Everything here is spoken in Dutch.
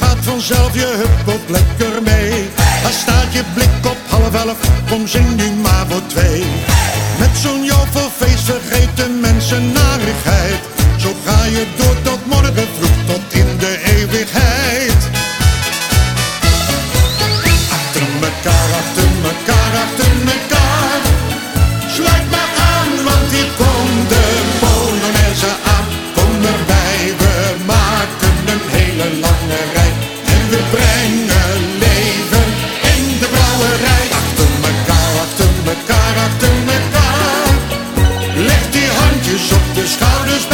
maakt vanzelf je hup op lekker mee. Daar staat je blik op half elf, kom zing nu maar voor twee. Met zo'n feest vergeten mensen narigheid. Zo ga je door tot morgen vroeg, tot in de eeuwigheid. Achter mekaar, achter noticed